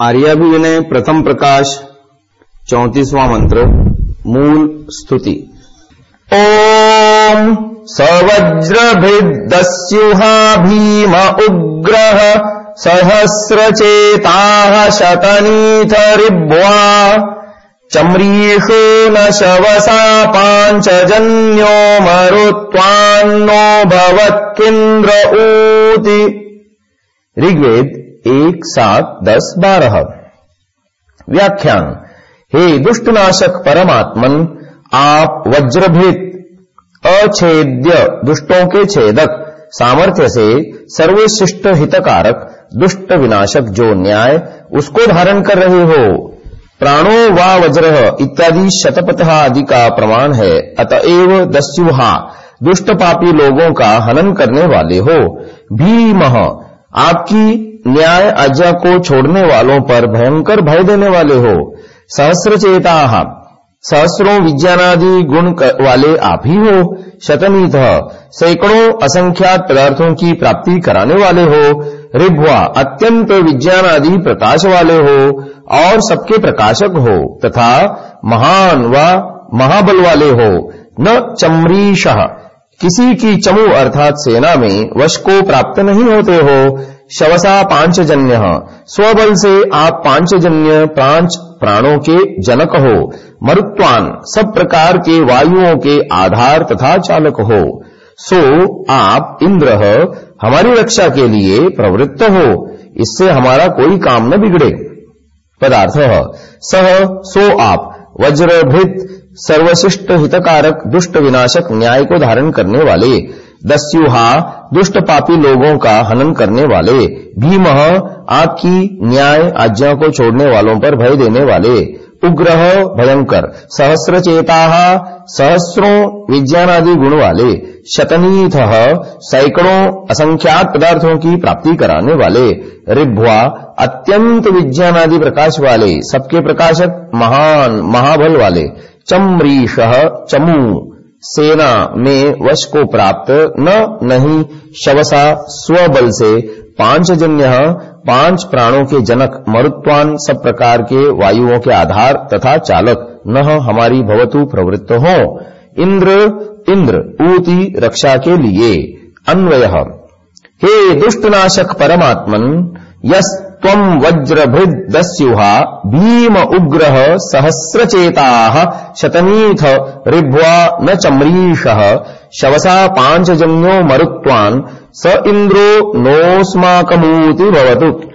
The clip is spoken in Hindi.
आर्याभिविनय प्रथम प्रकाश, चौतीसवां मंत्र, मूल स्तुति। ओम सवज्रभिदस्युहा भीम उग्रः सहस्रचेताः शतनीथरिब्वा चम्रीषो न शवसा पाञ्चजन्यो मरुत्वान्नो भवत्किन्द्र ऊति। ऋग्वेद एक सात दस बारह। व्याख्यान, हे दुष्टनाशक परमात्मन, आप वज्रभित अछेद्य दुष्टों के छेदक, सामर्थ्य से सर्वशिष्ट हितकारक, दुष्ट विनाशक जो न्याय उसको धारण कर रहे हो। प्राणो व वज्र इत्यादि शतपथ आदि का प्रमाण है। अतएव दस्युहा दुष्ट पापी लोगों का हनन करने वाले हो। भीम, आपकी न्याय आज्ञा को छोड़ने वालों पर भयंकर भय देने वाले हो। सहस्र चेता, सहस्रों विज्ञानादि गुण वाले आप ही हो। शतनीत सैकड़ों असंख्यात पदार्थों की प्राप्ति कराने वाले हो। रिभ्वा अत्यंत विज्ञान आदि प्रकाश वाले हो और सबके प्रकाशक हो तथा महान व महाबल वाले हो। न चमरीश, किसी की चमु अर्थात सेना में वश को प्राप्त नहीं होते हो। शवसा पांचजन्य। स्वबल से आप पांचजन्य पाँच प्राणों के जनक हो। मरुत्वान, सब प्रकार के वायुओं के आधार तथा चालक हो। सो आप इंद्र हमारी रक्षा के लिए प्रवृत्त हो। इससे हमारा कोई काम न बिगड़े। पदार्थ सह सो आप वज्रभृत सर्वशिष्ट हितकारक, दुष्ट विनाशक न्याय को धारण करने वाले। दस्युहा दुष्ट पापी लोगों का हनन करने वाले, भीम आपकी न्याय आज्ञा को छोड़ने वालों पर भय देने वाले, उग्र, भयंकर सहस्र चेता सहस्रों विज्ञान आदि गुण वाले शतनीथ सैकड़ों असंख्यात पदार्थों की प्राप्ति कराने वाले रिभ्वा अत्यंत विज्ञान आदि प्रकाश वाले, सबके प्रकाशक महान, महाबल वाले, चमरीश, चमू सेना में वश को प्राप्त न, नहीं, शवसा, स्वबल से पाँच जन्य पाँच प्राणों के जनक, मरुत्वान, सब प्रकार के वायुओं के आधार तथा चालक, न हमारी भवतु प्रवृत्त हो। इंद्र इंद्र, ऊति, रक्षा के लिए। अन्वय। हे दुष्टनाशक परमात्मन, यस त्वं वज्रभृद्दस्युहा भीम उग्रह सहस्रचेताः शतनीथ रिभ्वा न चम्रीषः शवसा पांचजन्यो मरुत्वान् स इन्द्रो नोऽस्माकमूति भवतु।